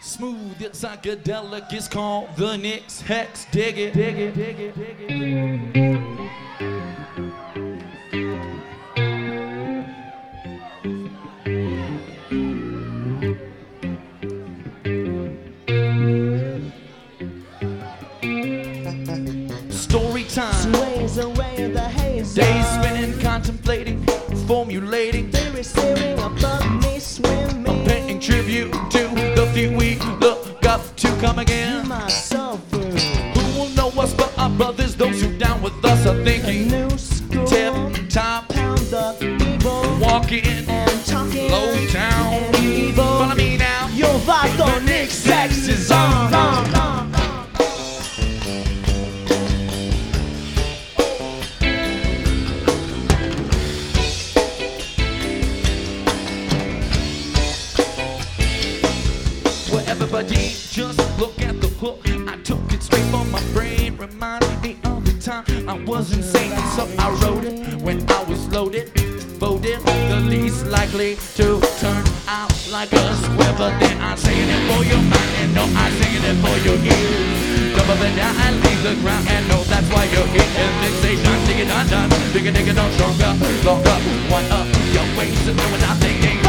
Smooth, it's psychedelic, it's called the Nix Hex. Dig it, dig it, dig it, dig it. Story time. Ways away the haze. Days spinning, contemplating, formulating, Theory sailing above me, I'm swimming. paying tribute to come again. My soul through Who will know us but our brothers? Those who down with us are a thinking. new school. Tip top, Pound the evil walking, Well, everybody just look at the hook. I took it straight from my brain. Reminded me of the time I was insane. So I wrote it when I was loaded. Voted the least likely to turn out like a. But then I'm saying it for your mind and no, I'm singing it for your ears. Double it down and leave the ground and know that's why you're here. And fixation, dig it undone. Dig it, dig it on stronger, longer. One up your ways what I'm thinking.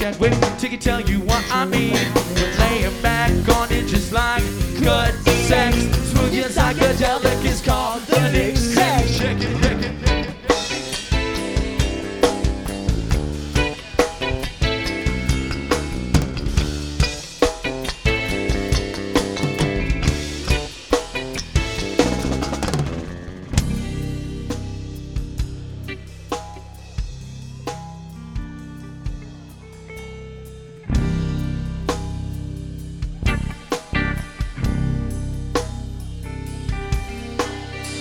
We're not Chadwick. Ticky tell you what I mean. We're back on it just like good sex. Smooth and psychedelic is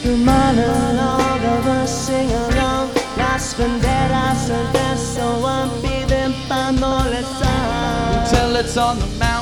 The monologue of a sing along. Las banderas adesso ambidempando le sa. Till it's on the mountain.